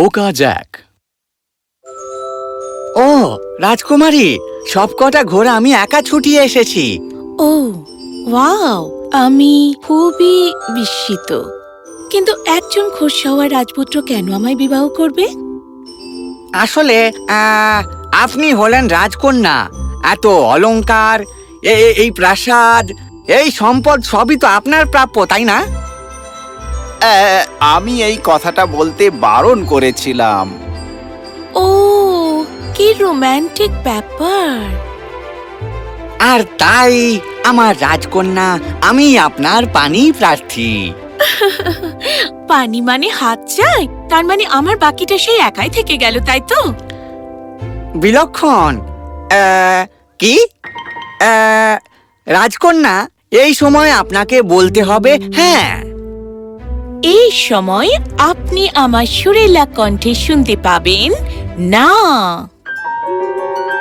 বোকা জ্যাক। ও রাজকুমারী সবকটা ঘোড়া আমি একা ছুটিয়ে এসেছি। ও ওয়াও আমি খুবই বিস্মিত। কিন্তু একজন খোরসাওয়া রাজপুত্র কেন আমায় বিবাহ করবে? আসলে আপনি হলেন রাজকন্যা এত এ- এই প্রাসাদ এই সম্পদ সবই তো আপনার প্রাপ্য তাই না? আমি এই কথাটা বলতে বারণ করেছিলাম। ও কি রোম্যান্টিক ব্যাপার। আর তাই আমার রাজকন্যা আমি আপনার পানি প্রার্থী। পানি মানে হাত চাই তার মানে আমার বাকিটা সেই একাই থেকে গেল তাই তো? বিলক্ষণ। কি? রাজকন্যা এই সময় আপনাকে বলতে হবে হ্যাঁ। এই সময় আপনি আমার সুরেলা কণ্ঠে শুনতে পাবেন না।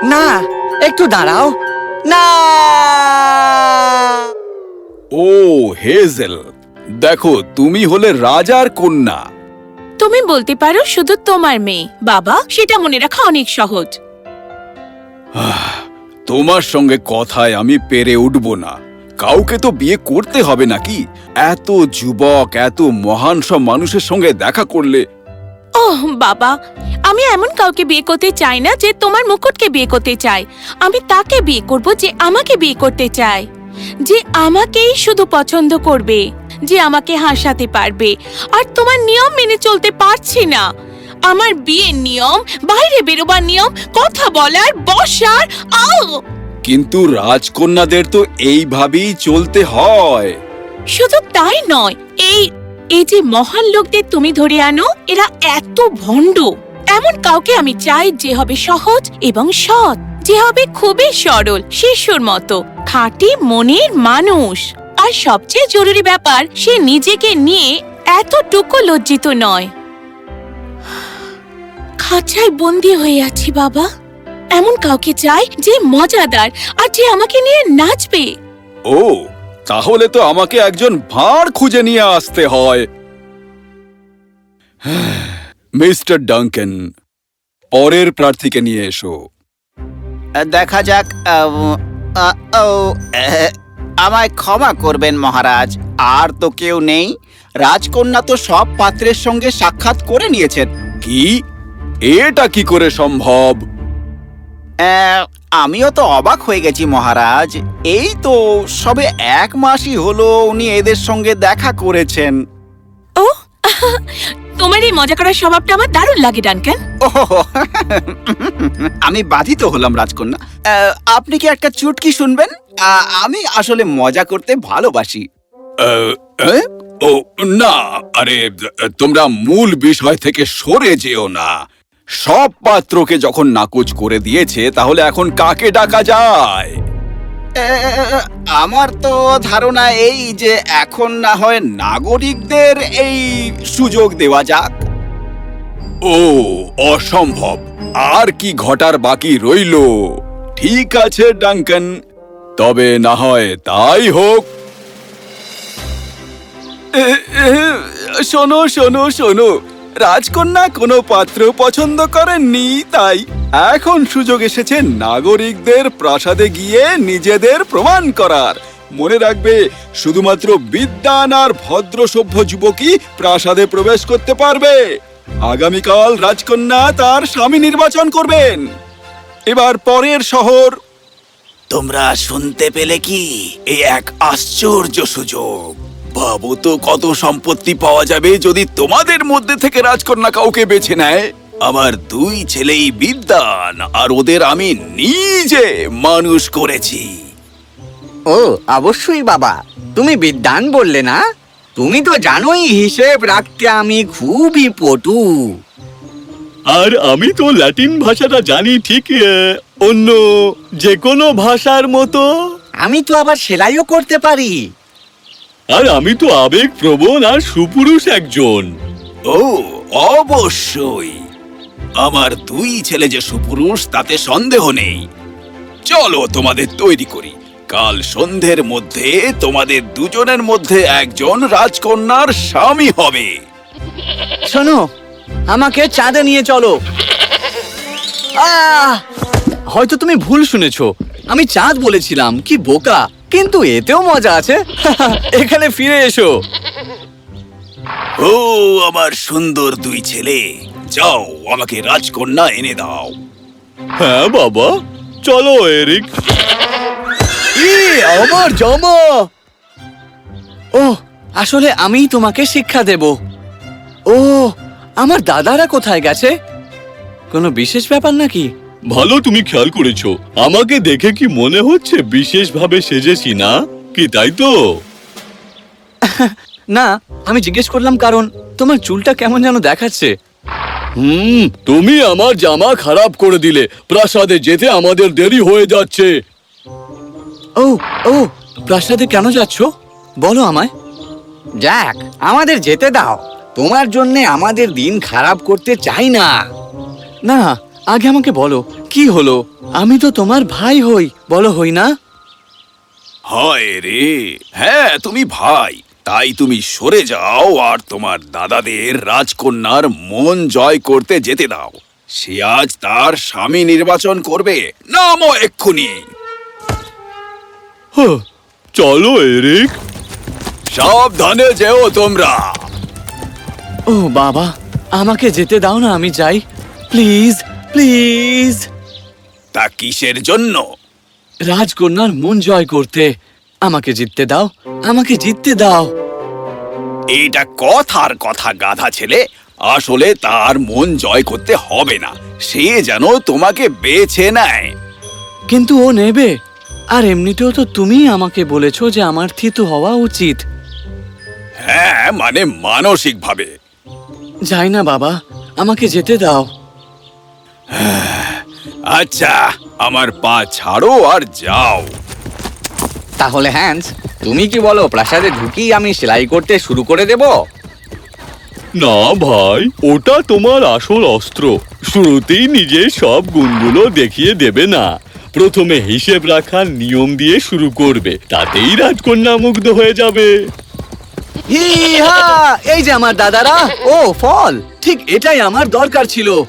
না একটু দাঁড়াও। না। ও হেজেল দেখো তুমি হলে রাজার কন্যা। তুমি বলতে পারো শুধু তোমার মেয়ে। বাবা সেটা মনে রাখা অনেক সহজ। তোমার সঙ্গে কথায় আমি পেরে উঠব না। কাউকে তো বিয়ে করতে হবে নাকি? এত যুবক, এত মহান সব মানুষের সঙ্গে দেখা করলে। ওহ, বাবা, আমি এমন কাউকে বিয়ে করতে চাই না যে তোমার মুকুটকে বিয়ে করতে চাই আমি তাকে বিয়ে করব যে আমাকে বিয়ে করতে চায়। যে আমাকেই শুধু পছন্দ করবে, যে আমাকে হাসাতে পারবে, আর তোমার নিয়ম মেনে চলতে পারছি না। আমার বিয়ের নিয়ম, বাইরে বেরোবার নিয়ম, কথা বলার, বসার আও কিন্তু রাজকন্যাদের তো এইভাবেই চলতে হয়। শুধু তাই নয়। এই এই যে মহান লোকদের তুমি ধরে আনো, এরা এত ভণ্ড। এমন কাউকে আমি চাই যে হবে সহজ এবং সৎ, যে হবে খুবই সরল, শিশুর মতো, খাঁটি মনের মানুষ। আর সবচেয়ে জরুরি ব্যাপার, সে নিজেকে নিয়ে এতটুকু লজ্জিত নয়। খাঁচায় বন্দি হয়ে আছি বাবা। এমন কাউকে চাই যে মজাদার আর যে আমাকে নিয়ে নাচবে। ও তাহলে তো আমাকে একজন ভাঁড় খুঁজে নিয়ে আসতে হয়। মিস্টার ডাঙ্কেন পরের প্রার্থীকে নিয়ে এসো। দেখা যাক আমায় ক্ষমা করবেন মহারাজ আর তো কেউ নেই। রাজকন্যা তো সব পাত্রের সঙ্গে সাক্ষাৎ করে নিয়েছেন। কি? এটা কি করে সম্ভব? আমিও তো অবাক হয়ে গেছি মহারাজ। এই তো সবে এক মাসই হলো উনি এদের সঙ্গে দেখা করেছেন। ও তোমার এই মজা করার স্বভাবটা আমার দারুণ লাগে ডানকান ওহ আমি বাধিত হলাম রাজকন্যা। আপনি কি একটা চুটকি শুনবেন? আমি আসলে মজা করতে ভালোবাসি। ও না আরে তোমরা মূল বিষয় থেকে সরে যেও না। সব পাত্রকে যখন নাকচ করে দিয়েছে তাহলে এখন কাকে ডাকা যায়? আমার তো ধারণা এই যে এখন না হয় নাগরিকদের এই সুযোগ দেওয়া যাক। ও অসম্ভব। আর কি ঘটার বাকি রইল? ঠিক আছে ডাঙ্কন। তবে না হয় তাই হোক। শোনো শোনো শোনো। রাজকন্যা কোনো পাত্র পছন্দ করেননি, তাই এখন সুযোগ এসেছে নাগরিকদের প্রাসাদে গিয়ে নিজেদের প্রমাণ করার। মনে রাখবে, শুধুমাত্র বিদ্যান আর ভদ্র সভ্য যুবকই প্রাসাদে প্রবেশ করতে পারবে। আগামীকাল রাজকন্যা তার স্বামী নির্বাচন করবেন। এবার পরের শহর। তোমরা শুনতে পেলে কি? এই এক আশ্চর্য সুযোগ। ভাবো তো কত সম্পত্তি পাওয়া যাবে যদি তোমাদের মধ্যে থেকে রাজকন্যা কাউকে বেছে নেয়? আমার দুই ছেলেই বিদ্যান আর ওদের আমি নিজে মানুষ করেছি। ও অবশ্যই বাবা। তুমি বিদ্যান বললে না? তুমি তো জানোই হিসেব রাখতে আমি খুবই পটু। আর আমি তো ল্যাটিন ভাষাটা জানি ঠিক অন্য যে কোনো ভাষার মতো। আমি তো আবার সেলাইও করতে পারি। আর আমি তো আবেগ প্রবণ আর সুপুরুষ একজন। ও অবশ্যই। আমার দুই ছেলে যে সুপুরুষ তাতে সন্দেহ নেই। চলো তোমাদের তৈরি করি। কাল সন্ধ্যের মধ্যে তোমাদের দুজনের মধ্যে একজন রাজকন্যার স্বামী হবে। শোনো আমাকে চাঁদে নিয়ে চলো। আহ! হয়তো তুমি ভুল শুনেছো। আমি চাঁদ বলেছিলাম কি বোকা? কিন্তু এতেও মজা আছে। এখানে ফিরে এসো। ও আমার সুন্দর দুই ছেলে। যাও আমাকে রাজকন্যা এনে দাও। হ্যাঁ বাবা। চলো এরিক। আমার জামা। ও আসলে আমি তোমাকে শিক্ষা দেব। ও আমার দাদারা কোথায় গেছে? কোনো বিশেষ ব্যাপার নাকি? ভালো তুমি খেয়াল করেছ। আমাকে দেখে কি মনে হচ্ছে বিশেষভাবে সেজেছি না? কি তাই তো? না আমি জিজ্ঞেস করলাম কারণ তোমার চুলটা কেমন যেন দেখাচ্ছে। হুম তুমি আমার জামা খারাপ করে দিলে। প্রাসাদে যেতে আমাদের দেরি হয়ে যাচ্ছে। ও ও প্রাসাদে কেন যাচ্ছ? বলো আমায়। যাক আমাদের যেতে দাও। তোমার জন্য আমাদের দিন খারাপ করতে চাই না। না আগে আমাকে বলো কি হলো? আমি তো তোমার ভাই হই বলো হই না? হয় রে। হ্যাঁ তুমি ভাই। তাই তুমি সরে যাও আর তোমার দাদাদের রাজকন্যার মন জয় করতে যেতে দাও। সে আজ তার স্বামী নির্বাচন করবে। নামো এক্ষুনি। চলো এরিক। সাবধানে যেও তোমরা। ও বাবা আমাকে যেতে দাও না আমি যাই। প্লিজ। প্লিজ। তা কিসের জন্য? রাজকন্যার মন জয় করতে আমাকে জিততে দাও আমাকে জিততে দাও। এটা কথার কথা গাধা ছেলে। আসলে তার মন জয় করতে হবে না। সে যেন তোমাকে বেছে নেয়। কিন্তু ও নেবে। আর এমনিতেও তো তুমিই আমাকে বলেছ যে আমার থিতু হওয়া উচিত। হ্যাঁ মানে মানসিকভাবে। যাই না বাবা আমাকে যেতে দাও। আচ্ছা আমার পা ছাড়ো আর যাও। তাহলে হ্যান্স তুমি কি বলো প্রাসাদে ঢুকি আমি সেলাই করতে শুরু করে দেব? না ভাই ওটা তোমার আসল অস্ত্র। শুরুতেই নিজের সব গুণগুলো দেখিয়ে দেবে না। প্রথমে হিসেব রাখার নিয়ম দিয়ে শুরু করবে তাতেই রাজকন্যা মুগ্ধ হয়ে যাবে। এই যে আমার দাদারা ও ফল! ঠিক এটাই আমার দরকার ছিল।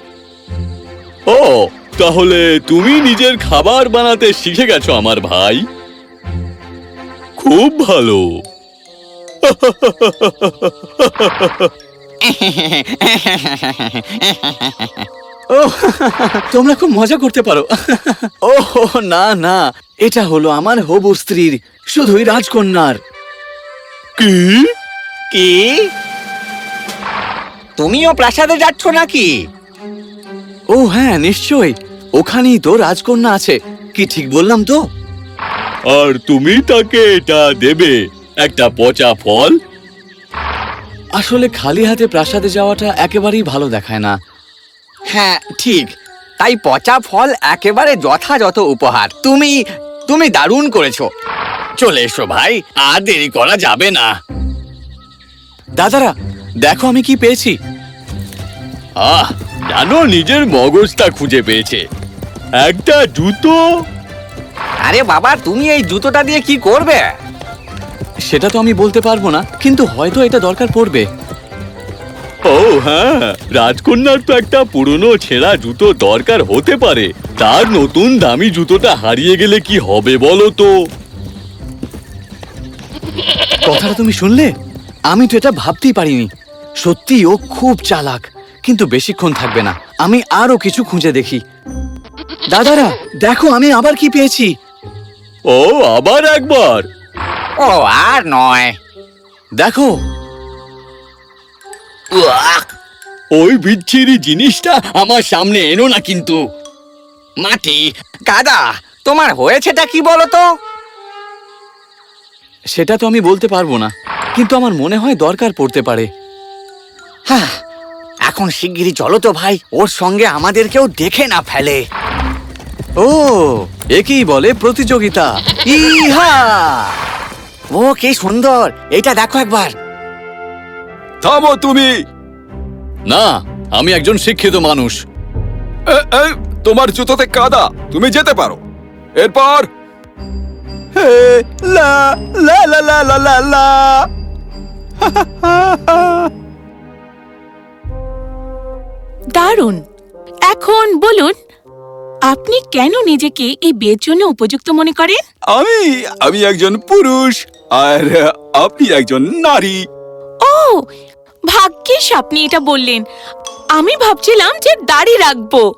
ও তাহলে তুমি নিজের খাবার বানাতে শিখে গেছো আমার ভাই? খুব ভালো। তোমরা খুব মজা করতে পারো। ও না না এটা হলো আমার হবু স্ত্রীর শুধুই রাজকন্যার। কি? কি? তুমিও প্রাসাদে যাচ্ছ নাকি? ও হ্যাঁ নিশ্চয়ই। ওখানেই তো রাজকন্যা আছে। কি ঠিক বললাম তো? আর তুমি তাকে এটা দেবে একটা পচা ফল? আসলে খালি হাতে প্রাসাদে যাওয়াটা একেবারেই ভালো দেখায় না। হ্যাঁ ঠিক। তাই পচা ফল একেবারে যথাযথ উপহার। তুমি তুমি দারুণ করেছ। চলে এসো ভাই আর দেরি করা যাবে না। দাদারা দেখো আমি কি পেয়েছি। আহ জানো নিজের মগজটা খুঁজে পেয়েছে। একটা জুতো? আরে বাবা তুমি এই জুতোটা দিয়ে কি করবে? সেটা তো আমি বলতে পারব না কিন্তু হয়তো এটা দরকার পড়বে। ও হ্যাঁ রাজকন্যার তো একটা পুরনো ছেঁড়া জুতো দরকার হতে পারে। তার নতুন দামি জুতোটা হারিয়ে গেলে কি হবে বলো তো? কথাটা তুমি শুনলে? আমি তো এটা ভাবতেই পারিনি। সত্যি ও খুব চালাক। কিন্তু বেশিক্ষণ থাকবে না। আমি আরও কিছু খুঁজে দেখি। দাদারা দেখো আমি আবার কি পেয়েছি। ও আবার একবার। ও আর নয়। দেখো। ওই বিচ্ছিরি জিনিসটা আমার সামনে এনো না কিন্তু। মাটি কাদা তোমার হয়েছেটা কি বলো তো সেটা তো আমি বলতে পারব না কিন্তু আমার মনে হয় দরকার পড়তে পারে। হ্যাঁ এখন শিগগিরই চলো তো ভাই। ওর সঙ্গে আমাদেরকেও দেখে না ফেলে। ও একেই বলে প্রতিযোগিতা। ইহা! ও কি সুন্দর। এটা দেখো একবার। থামো তুমি। না আমি একজন শিক্ষিত মানুষ। তোমার জুতোতে কাদা। তুমি যেতে পারো। এরপর হে, লা লা লা লা লা লা লা। দারুণ। এখন বলুন আপনি কেন নিজেকে এই বিয়ের জন্য উপযুক্ত মনে করেন? আমি আমি একজন পুরুষ আর আপনি একজন নারী। ও ভাগ্যিস আপনি এটা বললেন। আমি ভাবছিলাম যে দাড়ি রাখব।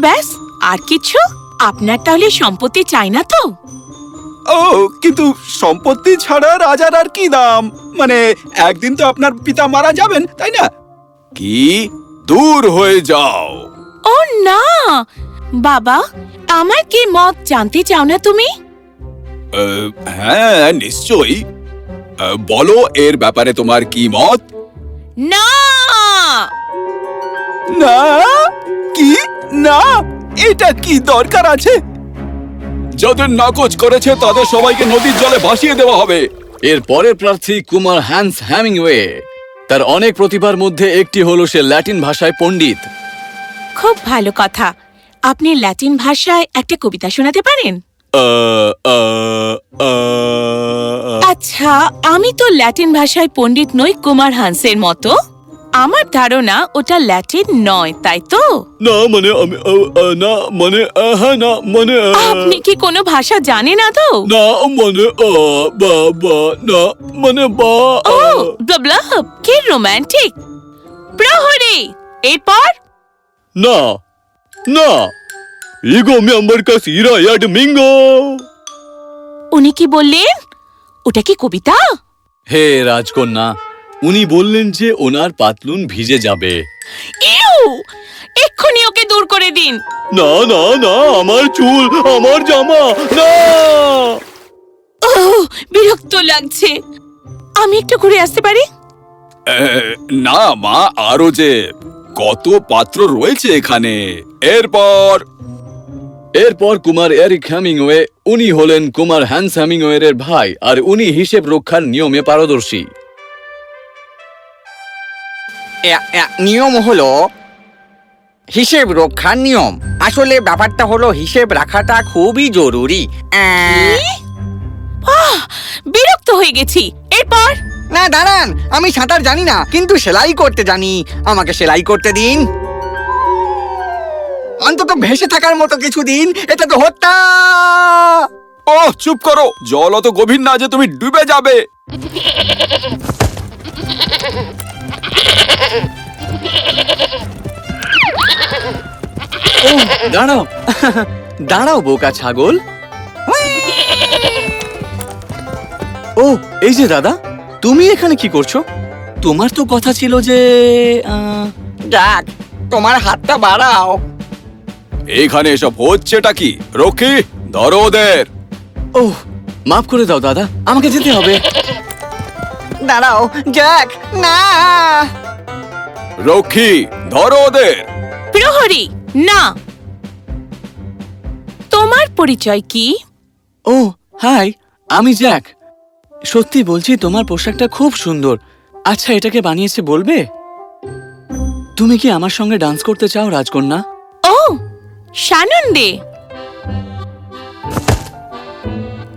ব্যাস আর কিছু? আপনার তাহলে সম্পত্তি চাই না তো? ও কিন্তু সম্পত্তি ছাড়া রাজার আর কি দাম? মানে একদিন তো আপনার পিতা মারা যাবেন তাই না? কি? দূর হয়ে যাও। ও না! বাবা আমার কি মত জানতে চাও না তুমি? হ্যাঁ নিশ্চয়ই। বলো এর ব্যাপারে তোমার কি মত? না! না? কি? না? এটা কি দরকার আছে? যাদের নাকচ করেছে তাদের সবাইকে নদীর জলে ভাসিয়ে দেওয়া হবে। এর পরের প্রার্থী কুমার হ্যান্স হ্যামিংওয়ে। তার অনেক প্রতিভার মধ্যে একটি হলো সে ল্যাটিন ভাষায় পণ্ডিত। খুব ভালো কথা। আপনি ল্যাটিন ভাষায় একটা কবিতা শোনাতে পারেন? আচ্ছা আমি তো ল্যাটিন ভাষায় পণ্ডিত নই কুমার হান্সের মতো। আমার ধারণা ওটা ল্যাটিন নয় তাই তো? না মানে আমি না মানে আহ, হ্যাঁ না মানে আপনি কি কোনো ভাষা জানেন না তো না মানে আহ, বা বা না মানে বা ও ব্লাব কি রোমান্টিক। প্রহরী এরপর? না না ইগো মেম্বার কা সিরা ইয়াড মিঙ্গো। উনি কি বললেন? ওটা কি কবিতা? হে রাজকন্যা উনি বললেন যে ওনার পাতলুন ভিজে যাবে। ইউ! এক্ষুনি ওকে দূর করে দিন। না না না আমার চুল আমার জামা না! ওহ, বিরক্ত লাগছে। আমি একটু ঘুরে আসতে পারি? না মা আরও যে কত পাত্র রয়েছে এখানে। এরপর? এরপর কুমার এরিক হ্যামিংওয়ে উনি হলেন কুমার হ্যান্স হ্যামিংওয়ের ভাই আর উনি হিসেব রক্ষার নিয়মে পারদর্শী। নিয়ম হলো হিসেব রক্ষার নিয়ম। আসলে ব্যাপারটা হলো হিসেব রাখাটা খুবই জরুরি। বিরক্ত হয়ে গেছি। এরপর? না দাঁড়ান আমি সাঁতার জানি না কিন্তু সেলাই করতে জানি। আমাকে সেলাই করতে দিন। অন্তত ভেসে থাকার মতো কিছু দিন এটা তো হত্যা! ও চুপ করো জল অত গভীর না যে তুমি ডুবে যাবে। ও দাঁড়াও। দাঁড়াও বোকা ছাগল। ও এই যে দাদা তুমি এখানে কি করছ? তোমার তো কথা ছিল যে তোমার হাতটা বাড়াও। এখানে এসব হচ্ছেটা কি? রক্ষী ধরো ওদের। ও মাফ করে দাও দাদা আমাকে যেতে হবে। দাঁড়াও যাক না। রক্ষী ধরো ওদের। প্রহরী না। তোমার পরিচয় কি? ও হাই আমি জ্যাক। সত্যি বলছি তোমার পোশাকটা খুব সুন্দর। আচ্ছা এটাকে বানিয়েছে বলবে? তুমি কি আমার সঙ্গে ডান্স করতে চাও রাজকন্যা? ও সানন্দে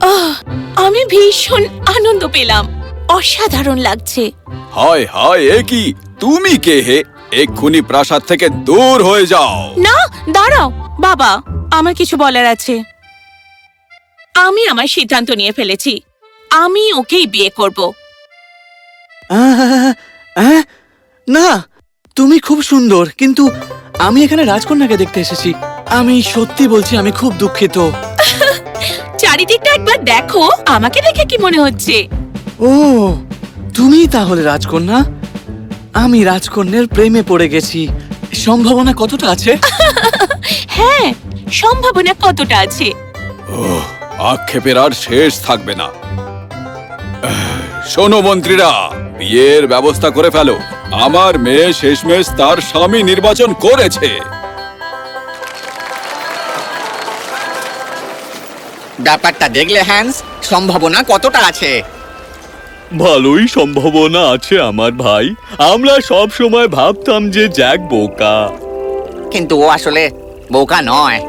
আহ, আমি ভীষণ আনন্দ পেলাম। অসাধারণ লাগছে। হায় হায় এ কি? তুমি কে হে? এক্ষুনি প্রাসাদ থেকে দূর হয়ে যাও। না দাঁড়াও। বাবা আমার কিছু বলার আছে। আমি আমার সিদ্ধান্ত নিয়ে ফেলেছি। আমি ওকেই বিয়ে করব। আহ, আহ, না তুমি খুব সুন্দর কিন্তু আমি এখানে রাজকন্যাকে দেখতে এসেছি। আমি সত্যি বলছি আমি খুব দুঃখিত। চারিদিকটা একবার দেখো আমাকে দেখে কি মনে হচ্ছে? ও তুমি তাহলে রাজকন্যা? আমি রাজকন্যার প্রেমে পড়ে গেছি। সম্ভাবনা কতটা আছে? হ্যাঁ সম্ভাবনা কতটা আছে? আক্ষেপের আর শেষ থাকবে না। শোনো মন্ত্রীরা বিয়ের ব্যবস্থা করে ফেলো। আমার মেয়ে শেষমেশ তার স্বামী নির্বাচন করেছে। ব্যাপারটা দেখলে হ্যান্স সম্ভাবনা কতটা আছে? ভালোই সম্ভাবনা আছে আমার ভাই। আমরা সব সময় ভাবতাম যে জ্যাক বোকা। কিন্তু ও আসলে বোকা নয়।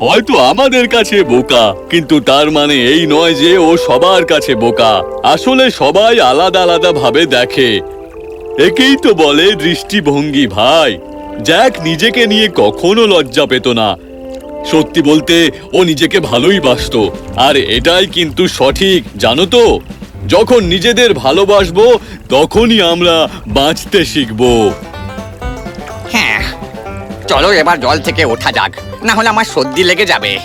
হয়তো আমাদের কাছে বোকা কিন্তু তার মানে এই নয় যে ও সবার কাছে বোকা। আসলে সবাই আলাদা আলাদা ভাবে দেখে। একেই তো বলে দৃষ্টিভঙ্গি ভাই। জ্যাক নিজেকে নিয়ে কখনো লজ্জা পেত না। সত্যি বলতে ও নিজেকে ভালোই বাসতো। আর এটাই কিন্তু সঠিক জানো তো? যখন নিজেদের ভালোবাসবো, তখনই আমরা বাঁচতে শিখব। হ্যাঁ চলো এবার জল থেকে ওঠা যাক। না হলে আমার সর্দি লেগে যাবে।